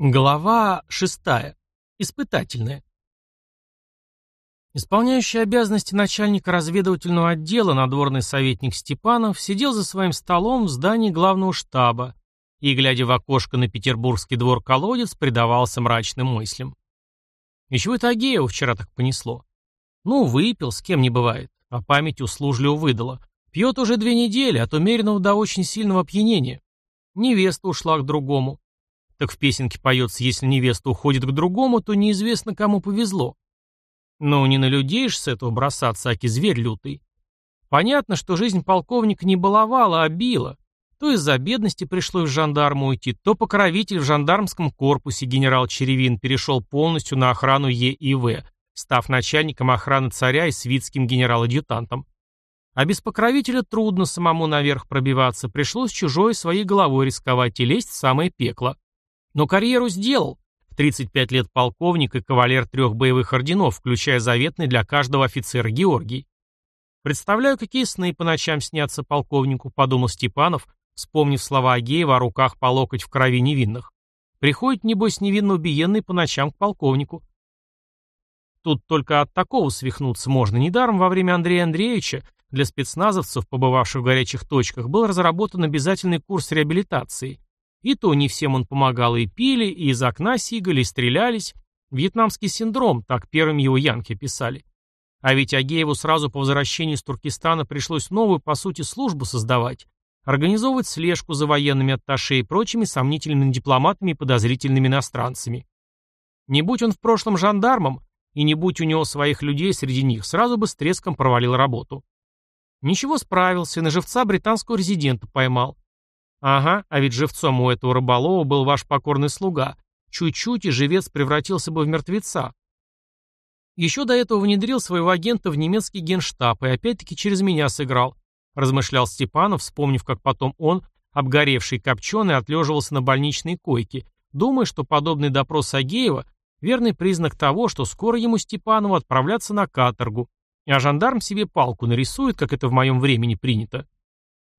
Глава 6. Испытательная. Исполняющий обязанности начальника разведывательного отдела надворный советник Степанов сидел за своим столом в здании главного штаба и, глядя в окошко на петербургский двор-колодец, предавался мрачным мыслям. Еще это Агеева вчера так понесло. Ну, выпил, с кем не бывает, а память услужливо выдала. Пьет уже две недели, от умеренного до очень сильного опьянения. Невеста ушла к другому. Так в песенке поется, если невеста уходит к другому, то неизвестно, кому повезло. Но не на людей ж с этого бросаться, аки зверь лютый. Понятно, что жизнь полковника не баловала, а била. То из-за бедности пришлось в жандарму уйти, то покровитель в жандармском корпусе генерал Черевин перешел полностью на охрану ЕИВ, став начальником охраны царя и свитским генерал-адъютантом. А без покровителя трудно самому наверх пробиваться, пришлось чужой своей головой рисковать и лезть в самое пекло. Но карьеру сделал. В 35 лет полковник и кавалер трех боевых орденов, включая заветный для каждого офицера Георгий. Представляю, какие сны по ночам снятся полковнику, подумал Степанов, вспомнив слова Агеева о руках по локоть в крови невинных. Приходит, небось, невинно убиенный по ночам к полковнику. Тут только от такого свихнуться можно. Недаром во время Андрея Андреевича для спецназовцев, побывавших в горячих точках, был разработан обязательный курс реабилитации. И то не всем он помогал, и пили, и из окна сигали, и стрелялись. Вьетнамский синдром, так первым его янки писали. А ведь Агееву сразу по возвращению из Туркестана пришлось новую, по сути, службу создавать, организовывать слежку за военными атташе и прочими сомнительными дипломатами и подозрительными иностранцами. Не будь он в прошлом жандармом, и не будь у него своих людей среди них, сразу бы с треском провалил работу. Ничего справился, на живца британского резидента поймал. Ага, а ведь живцом у этого рыболова был ваш покорный слуга. Чуть-чуть, и живец превратился бы в мертвеца. Еще до этого внедрил своего агента в немецкий генштаб и опять-таки через меня сыграл, размышлял Степанов, вспомнив, как потом он, обгоревший копченый, отлеживался на больничной койке, думая, что подобный допрос Агеева – верный признак того, что скоро ему Степанову отправляться на каторгу, а жандарм себе палку нарисует, как это в моем времени принято.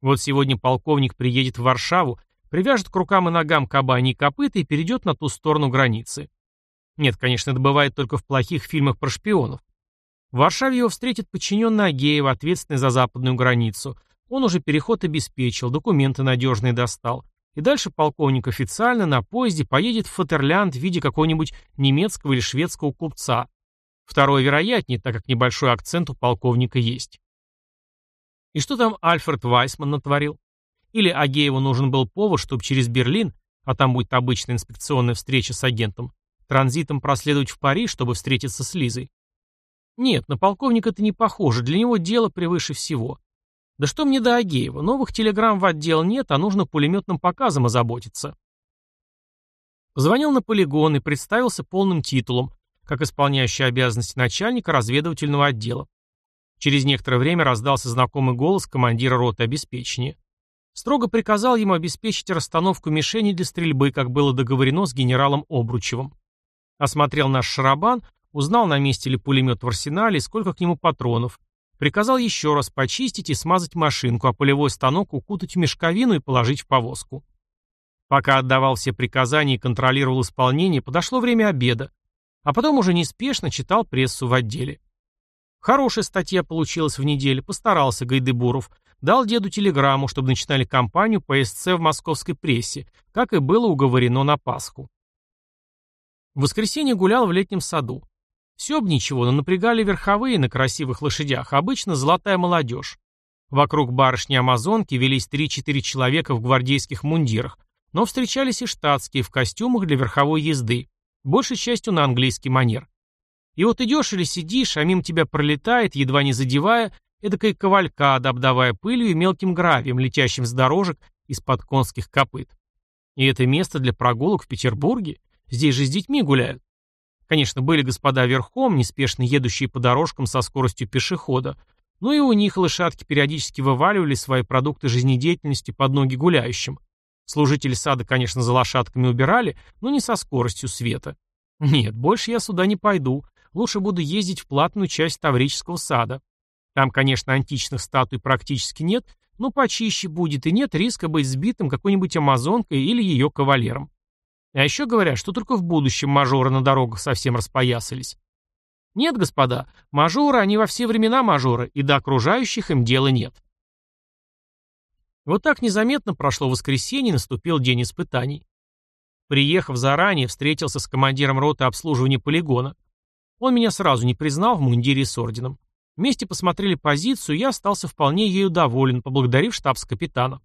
Вот сегодня полковник приедет в Варшаву, привяжет к рукам и ногам кабани и копыта и перейдет на ту сторону границы. Нет, конечно, это бывает только в плохих фильмах про шпионов. В Варшаве его встретит подчиненный Агеева, ответственный за западную границу. Он уже переход обеспечил, документы надежные достал. И дальше полковник официально на поезде поедет в Фатерлянд в виде какого-нибудь немецкого или шведского купца. Второе вероятнее, так как небольшой акцент у полковника есть. И что там Альфред Вайсман натворил? Или Агееву нужен был повод, чтобы через Берлин, а там будет обычная инспекционная встреча с агентом, транзитом проследовать в Париж, чтобы встретиться с Лизой? Нет, на полковника это не похоже, для него дело превыше всего. Да что мне до Агеева, новых телеграмм в отдел нет, а нужно пулеметным показом озаботиться. Позвонил на полигон и представился полным титулом, как исполняющий обязанности начальника разведывательного отдела. Через некоторое время раздался знакомый голос командира роты обеспечения. Строго приказал ему обеспечить расстановку мишени для стрельбы, как было договорено с генералом Обручевым. Осмотрел наш шарабан, узнал, на месте ли пулемет в арсенале сколько к нему патронов. Приказал еще раз почистить и смазать машинку, а полевой станок укутать в мешковину и положить в повозку. Пока отдавал все приказания и контролировал исполнение, подошло время обеда. А потом уже неспешно читал прессу в отделе. Хорошая статья получилась в неделю, постарался Гайдебуров. Дал деду телеграмму, чтобы начинали кампанию по СЦ в московской прессе, как и было уговорено на Пасху. В воскресенье гулял в летнем саду. Все бы ничего, но напрягали верховые на красивых лошадях, обычно золотая молодежь. Вокруг барышни-амазонки велись 3-4 человека в гвардейских мундирах, но встречались и штатские в костюмах для верховой езды, большей частью на английский манер. И вот идешь или сидишь, а мимо тебя пролетает, едва не задевая, эдакая кавалькада, обдавая пылью и мелким гравием, летящим с дорожек из-под конских копыт. И это место для прогулок в Петербурге? Здесь же с детьми гуляют. Конечно, были господа верхом, неспешно едущие по дорожкам со скоростью пешехода, но и у них лошадки периодически вываливали свои продукты жизнедеятельности под ноги гуляющим. Служители сада, конечно, за лошадками убирали, но не со скоростью света. Нет, больше я сюда не пойду, лучше буду ездить в платную часть Таврического сада. Там, конечно, античных статуй практически нет, но почище будет и нет риска быть сбитым какой-нибудь амазонкой или ее кавалером. А еще говорят, что только в будущем мажоры на дорогах совсем распоясались. Нет, господа, мажоры, они во все времена мажоры, и до окружающих им дела нет. Вот так незаметно прошло воскресенье наступил день испытаний. Приехав заранее, встретился с командиром роты обслуживания полигона. Он меня сразу не признал в мундире с орденом. Вместе посмотрели позицию, я остался вполне ею доволен, поблагодарив штабс-капитана.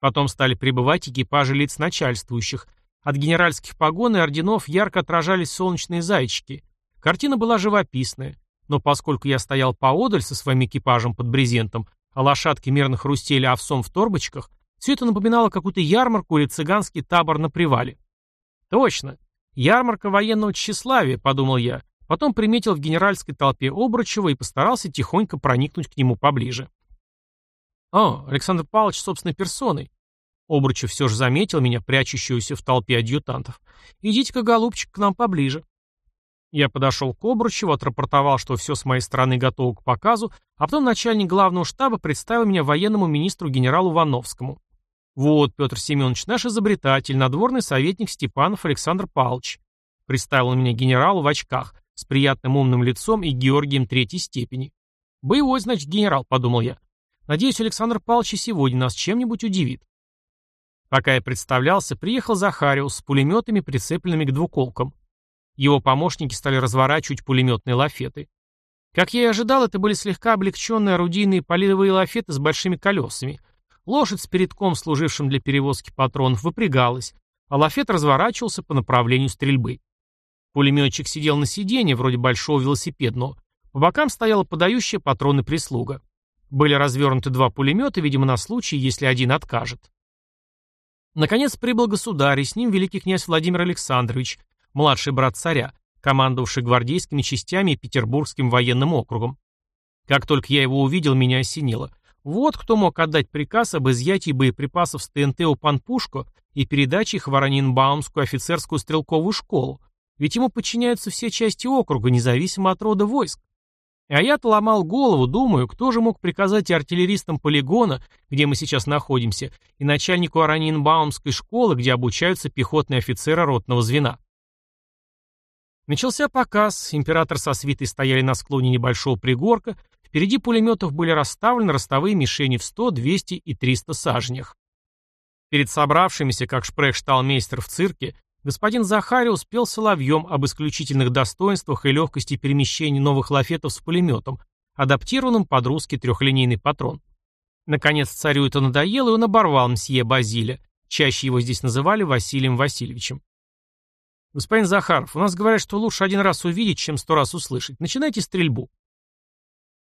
Потом стали прибывать экипажи лиц начальствующих. От генеральских погон и орденов ярко отражались солнечные зайчики. Картина была живописная. Но поскольку я стоял поодаль со своим экипажем под брезентом, а лошадки мерно хрустели овсом в торбочках, все это напоминало какую-то ярмарку или цыганский табор на привале. Точно. Ярмарка военного тщеславия, подумал я. Потом приметил в генеральской толпе Обручева и постарался тихонько проникнуть к нему поближе. О, Александр Павлович собственной персоной. Обручев все же заметил меня, прячущегося в толпе адъютантов. «Идите-ка, голубчик, к нам поближе». Я подошел к Обручеву, отрапортовал, что все с моей стороны готово к показу, а потом начальник главного штаба представил меня военному министру генералу Вановскому. «Вот, Петр Семенович, наш изобретатель, надворный советник Степанов Александр Павлович». Представил меня генералу в очках, с приятным умным лицом и Георгием третьей степени. «Боевой, значит, генерал», — подумал я. «Надеюсь, Александр Павлович сегодня нас чем-нибудь удивит». Пока я представлялся, приехал Захариус с пулеметами, прицепленными к двуколкам. Его помощники стали разворачивать пулеметные лафеты. Как я и ожидал, это были слегка облегченные орудийные полевые лафеты с большими колесами, Лошадь с передком, служившим для перевозки патронов, выпрягалась, а лафет разворачивался по направлению стрельбы. Пулеметчик сидел на сиденье, вроде большого велосипедного. По бокам стояла подающая патроны прислуга. Были развернуты два пулемета, видимо, на случай, если один откажет. Наконец прибыл государь, и с ним великий князь Владимир Александрович, младший брат царя, командовавший гвардейскими частями и Петербургским военным округом. Как только я его увидел, меня осенило. Вот кто мог отдать приказ об изъятии боеприпасов с ТНТ у Панпушко и передаче их в Воронинбаумскую офицерскую стрелковую школу, ведь ему подчиняются все части округа, независимо от рода войск. А я-то ломал голову, думаю, кто же мог приказать артиллеристам полигона, где мы сейчас находимся, и начальнику Аранинбаумской школы, где обучаются пехотные офицеры ротного звена. Начался показ, император со свитой стояли на склоне небольшого пригорка, Впереди пулеметов были расставлены ростовые мишени в 100, 200 и 300 сажнях. Перед собравшимися, как шпрехшталмейстер в цирке, господин Захари успел соловьем об исключительных достоинствах и легкости перемещения новых лафетов с пулеметом, адаптированным под русский трехлинейный патрон. Наконец царю это надоело, и он оборвал мсье Базиля. Чаще его здесь называли Василием Васильевичем. «Господин Захаров, у нас говорят, что лучше один раз увидеть, чем сто раз услышать. Начинайте стрельбу».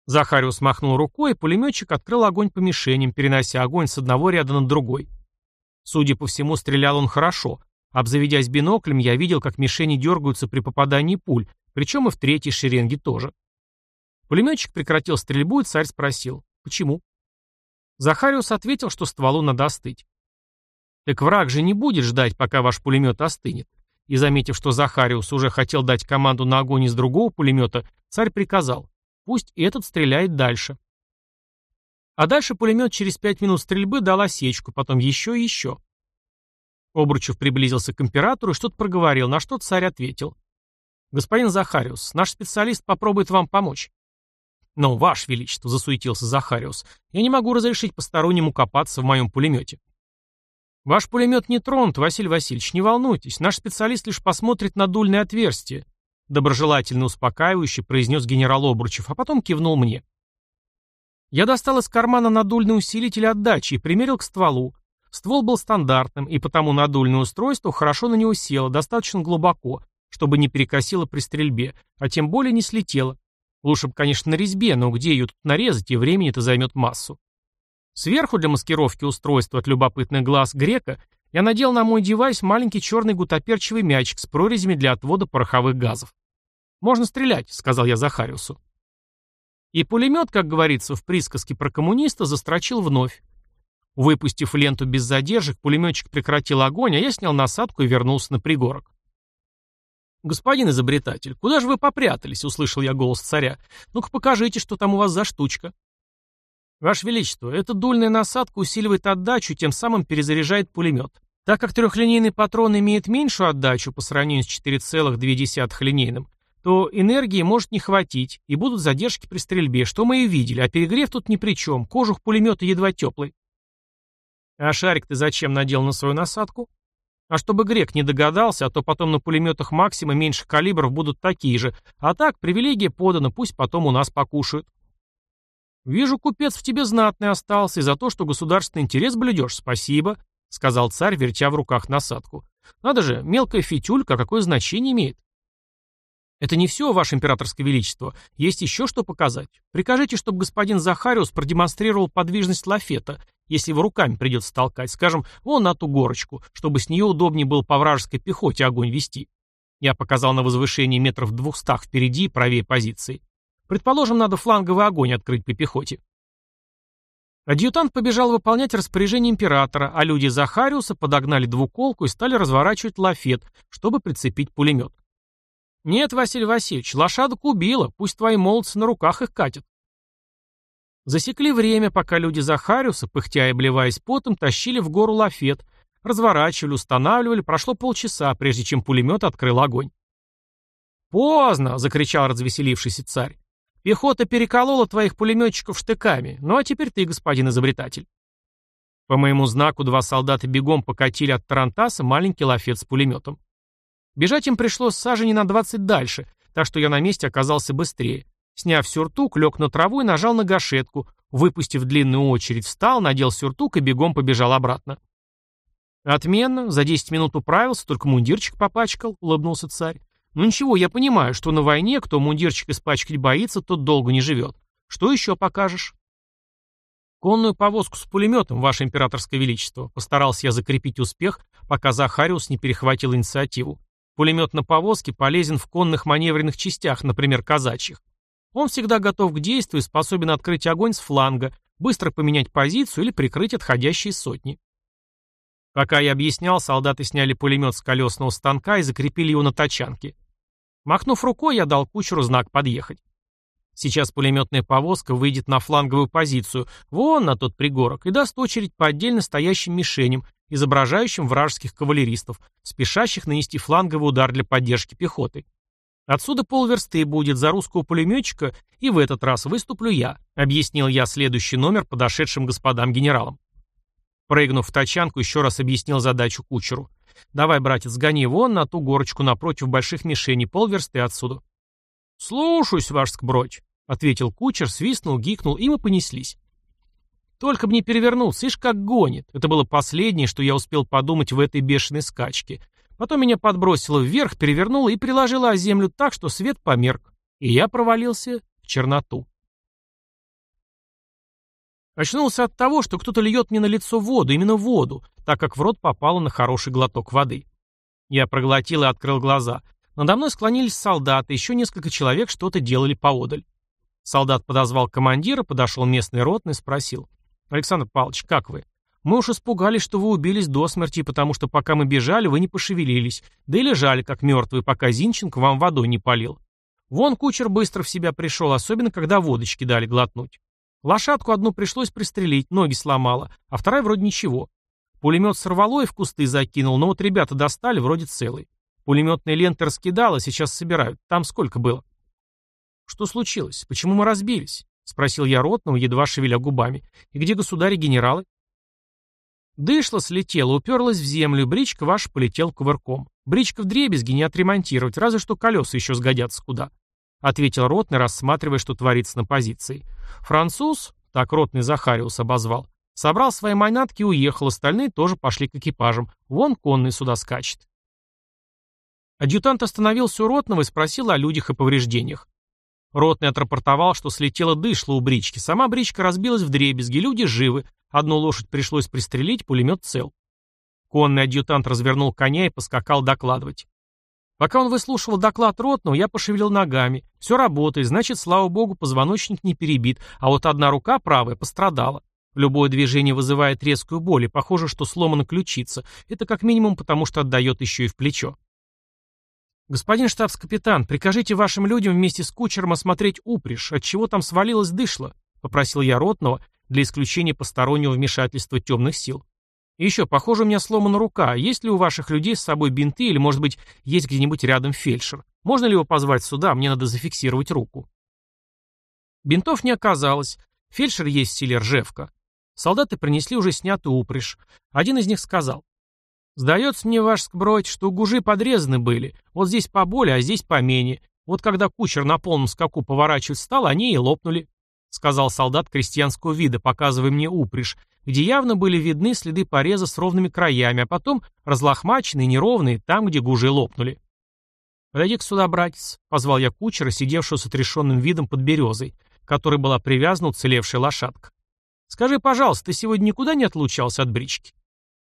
Захариус махнул рукой, и пулеметчик открыл огонь по мишеням, перенося огонь с одного ряда на другой. Судя по всему, стрелял он хорошо. Обзаведясь биноклем, я видел, как мишени дергаются при попадании пуль, причем и в третьей шеренге тоже. Пулеметчик прекратил стрельбу, и царь спросил, почему? Захариус ответил, что стволу надо остыть. Так враг же не будет ждать, пока ваш пулемет остынет. И заметив, что Захариус уже хотел дать команду на огонь из другого пулемета, царь приказал Пусть этот стреляет дальше. А дальше пулемет через пять минут стрельбы дал осечку, потом еще и еще. Обручев приблизился к императору и что-то проговорил, на что царь ответил. «Господин Захариус, наш специалист попробует вам помочь». «Но, Ваше Величество», — засуетился Захариус, — «я не могу разрешить постороннему копаться в моем пулемете». «Ваш пулемет не тронут, Василий Васильевич, не волнуйтесь, наш специалист лишь посмотрит на дульное отверстие доброжелательно успокаивающе произнес генерал Обручев, а потом кивнул мне. Я достал из кармана надульный усилитель отдачи и примерил к стволу. Ствол был стандартным, и потому надульное устройство хорошо на него село, достаточно глубоко, чтобы не перекосило при стрельбе, а тем более не слетело. Лучше бы, конечно, на резьбе, но где ее тут нарезать, и времени это займет массу. Сверху для маскировки устройства от любопытных глаз грека я надел на мой девайс маленький черный гутоперчивый мячик с прорезями для отвода пороховых газов. «Можно стрелять», — сказал я Захариусу. И пулемет, как говорится в присказке про коммуниста, застрочил вновь. Выпустив ленту без задержек, пулеметчик прекратил огонь, а я снял насадку и вернулся на пригорок. «Господин изобретатель, куда же вы попрятались?» — услышал я голос царя. «Ну-ка покажите, что там у вас за штучка». «Ваше Величество, эта дульная насадка усиливает отдачу, тем самым перезаряжает пулемет. Так как трехлинейный патрон имеет меньшую отдачу по сравнению с 4,2 линейным, то энергии может не хватить, и будут задержки при стрельбе, что мы и видели, а перегрев тут ни при чем, кожух пулемета едва теплый. А шарик ты зачем надел на свою насадку? А чтобы грек не догадался, а то потом на пулеметах Максима меньших калибров будут такие же, а так, привилегия подана, пусть потом у нас покушают. Вижу, купец в тебе знатный остался, и за то, что государственный интерес блюдешь, спасибо, сказал царь, вертя в руках насадку. Надо же, мелкая фитюлька, какое значение имеет? Это не все, Ваше Императорское Величество. Есть еще что показать. Прикажите, чтобы господин Захариус продемонстрировал подвижность лафета, если его руками придется толкать, скажем, вон на ту горочку, чтобы с нее удобнее было по вражеской пехоте огонь вести. Я показал на возвышении метров двухстах впереди и правее позиции. Предположим, надо фланговый огонь открыть по пехоте. Адъютант побежал выполнять распоряжение императора, а люди Захариуса подогнали двуколку и стали разворачивать лафет, чтобы прицепить пулемет. «Нет, Василий Васильевич, лошадок убила, пусть твои молодцы на руках их катят». Засекли время, пока люди Захариуса, пыхтя и обливаясь потом, тащили в гору лафет, разворачивали, устанавливали, прошло полчаса, прежде чем пулемет открыл огонь. «Поздно!» — закричал развеселившийся царь. «Пехота переколола твоих пулеметчиков штыками, ну а теперь ты, господин изобретатель». По моему знаку два солдата бегом покатили от Тарантаса маленький лафет с пулеметом. Бежать им пришлось сажени на 20 дальше, так что я на месте оказался быстрее. Сняв сюртук, лег на траву и нажал на гашетку, выпустив длинную очередь, встал, надел сюртук и бегом побежал обратно. «Отменно, за 10 минут управился, только мундирчик попачкал», — улыбнулся царь. «Ну ничего, я понимаю, что на войне, кто мундирчик испачкать боится, тот долго не живет. Что еще покажешь?» «Конную повозку с пулеметом, Ваше Императорское Величество», — постарался я закрепить успех, пока Захариус не перехватил инициативу. Пулемет на повозке полезен в конных маневренных частях, например, казачьих. Он всегда готов к действию способен открыть огонь с фланга, быстро поменять позицию или прикрыть отходящие сотни. Пока я объяснял, солдаты сняли пулемет с колесного станка и закрепили его на тачанке. Махнув рукой, я дал кучеру знак подъехать. Сейчас пулеметная повозка выйдет на фланговую позицию, вон на тот пригорок, и даст очередь по отдельно стоящим мишеням, изображающим вражеских кавалеристов, спешащих нанести фланговый удар для поддержки пехоты. Отсюда полверсты будет за русского пулеметчика, и в этот раз выступлю я, объяснил я следующий номер подошедшим господам генералам. Прыгнув в тачанку, еще раз объяснил задачу кучеру. «Давай, братец, гони вон на ту горочку напротив больших мишеней, полверсты отсюда». «Слушаюсь, ваш скбродь», — ответил кучер, свистнул, гикнул, и мы понеслись. Только бы не перевернулся, ишь как гонит. Это было последнее, что я успел подумать в этой бешеной скачке. Потом меня подбросило вверх, перевернуло и приложило о землю так, что свет померк. И я провалился в черноту. Очнулся от того, что кто-то льет мне на лицо воду, именно воду, так как в рот попало на хороший глоток воды. Я проглотил и открыл глаза. Надо мной склонились солдаты, еще несколько человек что-то делали поодаль. Солдат подозвал командира, подошел местный ротный спросил. «Александр Павлович, как вы? Мы уж испугались, что вы убились до смерти, потому что пока мы бежали, вы не пошевелились, да и лежали как мертвые, пока Зинченко вам водой не полил. Вон кучер быстро в себя пришел, особенно когда водочки дали глотнуть. Лошадку одну пришлось пристрелить, ноги сломала, а вторая вроде ничего. Пулемет сорвало и в кусты закинул, но вот ребята достали, вроде целый. Пулеметные ленты раскидало, сейчас собирают. Там сколько было? Что случилось? Почему мы разбились? — спросил я ротного, едва шевеля губами. «И где государи генералы?» Дышло слетело, уперлась в землю, бричка ваша полетел кувырком. Бричка в дребезги не отремонтировать, разве что колеса еще сгодятся куда. Ответил ротный, рассматривая, что творится на позиции. Француз, так ротный Захариус обозвал, собрал свои манатки и уехал, остальные тоже пошли к экипажам. Вон конный сюда скачет. Адъютант остановился у ротного и спросил о людях и повреждениях. Ротный отрапортовал, что слетела дышла у брички. Сама бричка разбилась в дребезги, люди живы. Одну лошадь пришлось пристрелить, пулемет цел. Конный адъютант развернул коня и поскакал докладывать. Пока он выслушивал доклад ротного, я пошевелил ногами. Все работает, значит, слава богу, позвоночник не перебит, а вот одна рука правая пострадала. Любое движение вызывает резкую боль, и похоже, что сломана ключица. Это как минимум потому, что отдает еще и в плечо. «Господин штабс-капитан, прикажите вашим людям вместе с кучером осмотреть упряжь, от чего там свалилось дышло», — попросил я ротного для исключения постороннего вмешательства темных сил. И еще, похоже, у меня сломана рука. Есть ли у ваших людей с собой бинты или, может быть, есть где-нибудь рядом фельдшер? Можно ли его позвать сюда? Мне надо зафиксировать руку. Бинтов не оказалось. Фельдшер есть в селе Ржевка. Солдаты принесли уже снятую упряжь. Один из них сказал. «Сдается мне ваш скбродь, что гужи подрезаны были. Вот здесь поболее, а здесь помене. Вот когда кучер на полном скаку поворачивать стал, они и лопнули», — сказал солдат крестьянского вида, показывая мне упряжь, где явно были видны следы пореза с ровными краями, а потом разлохмаченные, неровные, там, где гужи лопнули. «Подойди-ка сюда, братец», — позвал я кучера, сидевшего с отрешенным видом под березой, которой была привязана уцелевшая лошадка. «Скажи, пожалуйста, ты сегодня никуда не отлучался от брички?»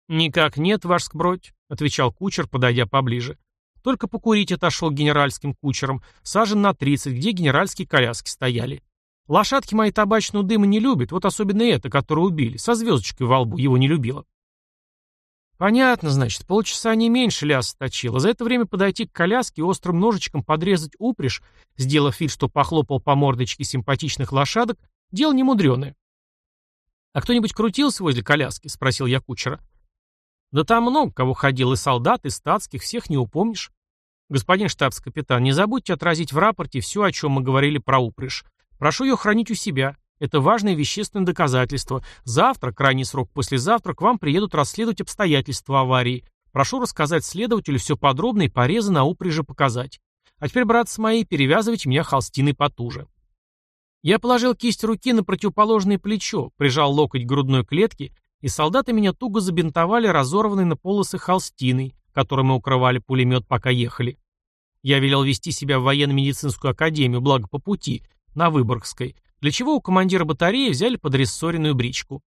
«Никак нет, ваш скбродь», — отвечал кучер, подойдя поближе. Только покурить отошел генеральским кучером, сажен на тридцать, где генеральские коляски стояли. Лошадки мои табачного дыма не любят, вот особенно это, которое убили, со звездочкой во лбу, его не любила. Понятно, значит, полчаса не меньше ляса точила. За это время подойти к коляске и острым ножичком подрезать упряжь, сделав вид, что похлопал по мордочке симпатичных лошадок, дело немудреное. «А кто-нибудь крутился возле коляски?» — спросил я кучера. Да там много кого ходил, и солдат, и статских, всех не упомнишь. Господин штабс-капитан, не забудьте отразить в рапорте все, о чем мы говорили про упряжь. Прошу ее хранить у себя. Это важное вещественное доказательство. Завтра, крайний срок послезавтра, к вам приедут расследовать обстоятельства аварии. Прошу рассказать следователю все подробно и порезы на упряжи показать. А теперь, братцы мои, перевязывайте меня холстиной потуже. Я положил кисть руки на противоположное плечо, прижал локоть к грудной клетке и солдаты меня туго забинтовали разорванной на полосы холстиной, которой мы укрывали пулемет, пока ехали. Я велел вести себя в военно-медицинскую академию, благо по пути, на Выборгской, для чего у командира батареи взяли под рессоренную бричку.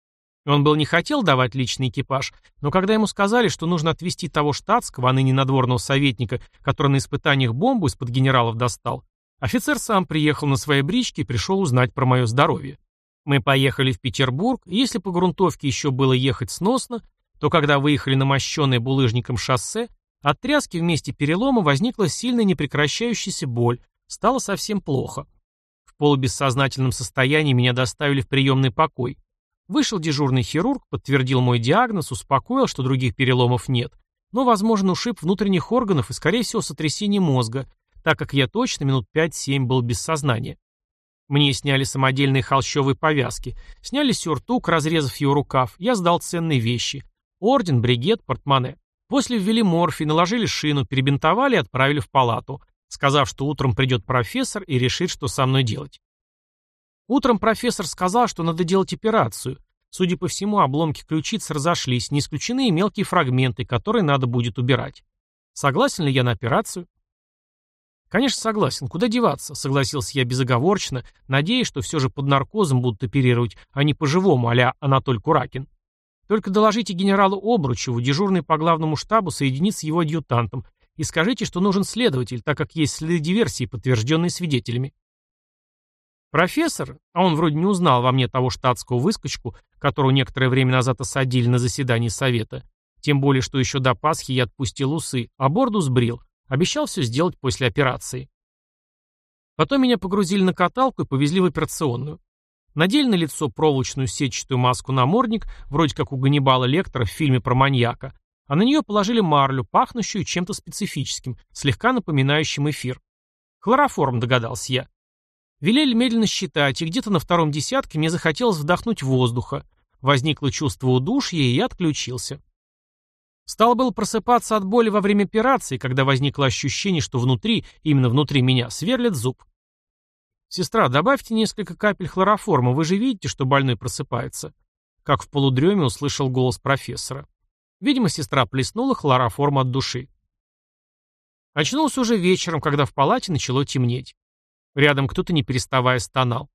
Он был не хотел давать личный экипаж, но когда ему сказали, что нужно отвезти того штатского, а ныне надворного советника, который на испытаниях бомбу из-под генералов достал, офицер сам приехал на своей бричке и пришел узнать про мое здоровье. Мы поехали в Петербург, и если по грунтовке еще было ехать сносно, то когда выехали на мощенное булыжником шоссе, от тряски вместе перелома возникла сильная непрекращающаяся боль, стало совсем плохо. Полубессознательном состоянии меня доставили в приемный покой. Вышел дежурный хирург, подтвердил мой диагноз, успокоил, что других переломов нет, но возможен ушиб внутренних органов и, скорее всего, сотрясение мозга, так как я точно минут 5-7 был без сознания. Мне сняли самодельные холщовые повязки, сняли сюртук, разрезав его рукав, я сдал ценные вещи. Орден, бригет, портмоне. После ввели морфий, наложили шину, перебинтовали и отправили в палату, сказав, что утром придет профессор и решит, что со мной делать. Утром профессор сказал, что надо делать операцию. Судя по всему, обломки ключиц разошлись, не исключены и мелкие фрагменты, которые надо будет убирать. Согласен ли я на операцию? «Конечно, согласен. Куда деваться?» — согласился я безоговорочно, надеясь, что все же под наркозом будут оперировать, а не по-живому, а Анатоль Куракин. Только доложите генералу Обручеву, дежурный по главному штабу, соединить с его адъютантом, и скажите, что нужен следователь, так как есть следы диверсии, подтвержденные свидетелями. Профессор, а он вроде не узнал во мне того штатского выскочку, которого некоторое время назад осадили на заседании совета, тем более, что еще до Пасхи я отпустил усы, а борду сбрил, Обещал все сделать после операции. Потом меня погрузили на каталку и повезли в операционную. Надели на лицо проволочную сетчатую маску-намордник, вроде как у Ганнибала Лектора в фильме про маньяка, а на нее положили марлю, пахнущую чем-то специфическим, слегка напоминающим эфир. Хлороформ, догадался я. Велели медленно считать, и где-то на втором десятке мне захотелось вдохнуть воздуха. Возникло чувство удушья, и я отключился. Стало было просыпаться от боли во время операции, когда возникло ощущение, что внутри, именно внутри меня, сверлит зуб. «Сестра, добавьте несколько капель хлороформа, вы же видите, что больной просыпается». Как в полудреме услышал голос профессора. Видимо, сестра плеснула хлороформ от души. Очнулся уже вечером, когда в палате начало темнеть. Рядом кто-то не переставая стонал.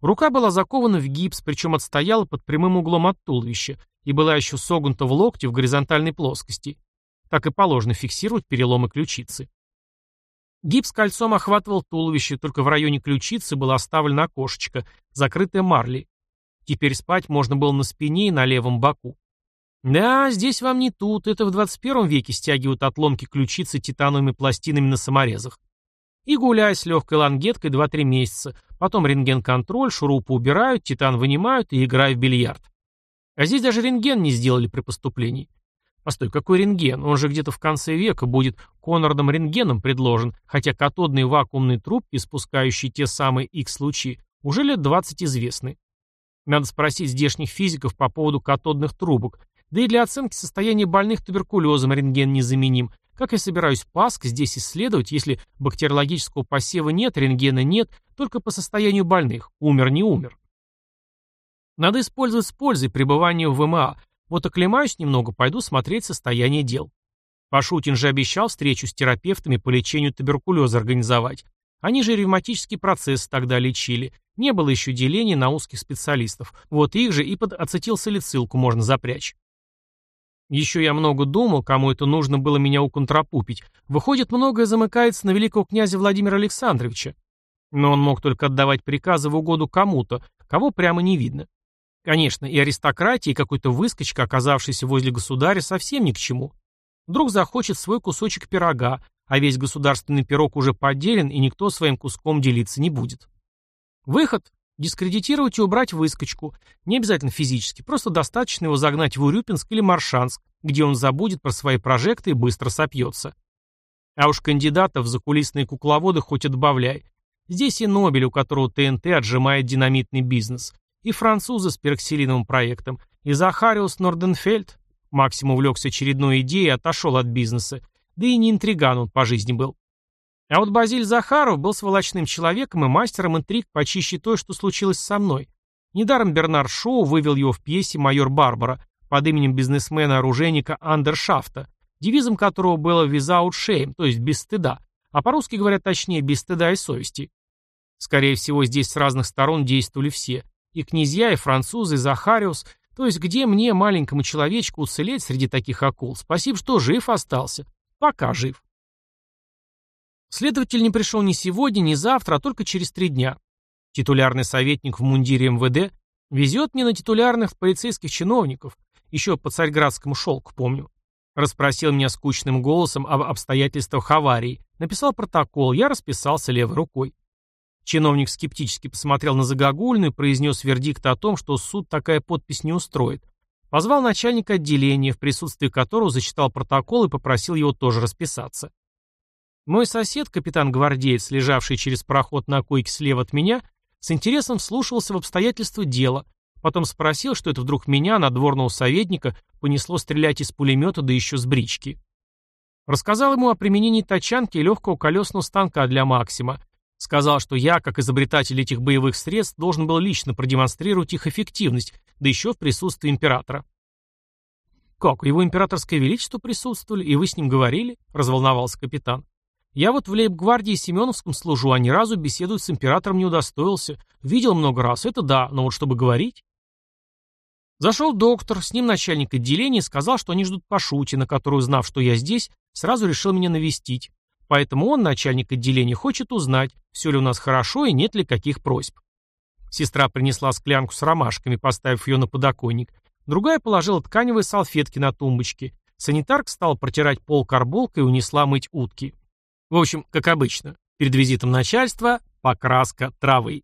Рука была закована в гипс, причем отстояла под прямым углом от туловища, и была еще согнута в локте в горизонтальной плоскости. Так и положено фиксировать переломы ключицы. Гипс кольцом охватывал туловище, только в районе ключицы было оставлено окошечко, закрытое марлей. Теперь спать можно было на спине и на левом боку. Да, здесь вам не тут, это в 21 веке стягивают отломки ключицы титановыми пластинами на саморезах. И гуляй с легкой лангеткой 2-3 месяца, потом рентген-контроль, шурупы убирают, титан вынимают и играй в бильярд. А здесь даже рентген не сделали при поступлении. Постой, какой рентген? Он же где-то в конце века будет Коннордом рентгеном предложен, хотя катодные вакуумные трубки, спускающие те самые X-лучи, уже лет 20 известны. Надо спросить здешних физиков по поводу катодных трубок, да и для оценки состояния больных туберкулезом рентген незаменим. Как я собираюсь ПАСК здесь исследовать, если бактериологического посева нет, рентгена нет, только по состоянию больных, умер не умер. Надо использовать с пользой пребывание в ВМА, вот оклемаюсь немного, пойду смотреть состояние дел. Пашутин же обещал встречу с терапевтами по лечению туберкулеза организовать. Они же ревматический процесс тогда лечили. Не было еще деления на узких специалистов. Вот их же и под ацетилсалицилку можно запрячь. Еще я много думал, кому это нужно было меня уконтрапупить. Выходит, многое замыкается на великого князя Владимира Александровича. Но он мог только отдавать приказы в угоду кому-то, кого прямо не видно. Конечно, и аристократии, и какой-то выскочка, оказавшийся возле государя, совсем ни к чему. Вдруг захочет свой кусочек пирога, а весь государственный пирог уже поделен, и никто своим куском делиться не будет. Выход – дискредитировать и убрать выскочку. Не обязательно физически, просто достаточно его загнать в Урюпинск или Маршанск, где он забудет про свои прожекты и быстро сопьется. А уж кандидатов в закулисные кукловоды хоть отбавляй. Здесь и Нобель, у которого ТНТ отжимает динамитный бизнес и французы с пероксилиновым проектом, и Захариус Норденфельд. Максим увлекся очередной идеей и отошел от бизнеса, да и не интриган он по жизни был. А вот Базиль Захаров был сволочным человеком и мастером интриг почище той, что случилось со мной. Недаром Бернар Шоу вывел его в пьесе «Майор Барбара» под именем бизнесмена-оружейника Андершафта, девизом которого было «without shame», то есть «без стыда», а по-русски говорят точнее «без стыда и совести». Скорее всего, здесь с разных сторон действовали все. И князья, и французы, и Захариус. То есть где мне, маленькому человечку, уцелеть среди таких акул? Спасибо, что жив остался. Пока жив. Следователь не пришел ни сегодня, ни завтра, а только через три дня. Титулярный советник в мундире МВД везет мне на титулярных полицейских чиновников. Еще по царьградскому шелку помню. Расспросил меня скучным голосом об обстоятельствах аварии. Написал протокол, я расписался левой рукой. Чиновник скептически посмотрел на загогульную произнес вердикт о том, что суд такая подпись не устроит. Позвал начальника отделения, в присутствии которого зачитал протокол и попросил его тоже расписаться. Мой сосед, капитан-гвардеец, лежавший через проход на койке слева от меня, с интересом вслушивался в обстоятельства дела, потом спросил, что это вдруг меня, надворного советника, понесло стрелять из пулемета, да еще с брички. Рассказал ему о применении тачанки и легкого колесного станка для Максима, Сказал, что я, как изобретатель этих боевых средств, должен был лично продемонстрировать их эффективность, да еще в присутствии императора. «Как, его императорское величество присутствовали, и вы с ним говорили?» — разволновался капитан. «Я вот в лейб-гвардии Семеновском служу, а ни разу беседовать с императором не удостоился. Видел много раз, это да, но вот чтобы говорить...» Зашел доктор, с ним начальник отделения, сказал, что они ждут Пашутина, который, узнав, что я здесь, сразу решил меня навестить. Поэтому он, начальник отделения, хочет узнать, все ли у нас хорошо и нет ли каких просьб. Сестра принесла склянку с ромашками, поставив ее на подоконник. Другая положила тканевые салфетки на тумбочке. Санитарка стала протирать пол карболкой и унесла мыть утки. В общем, как обычно, перед визитом начальства – покраска травы.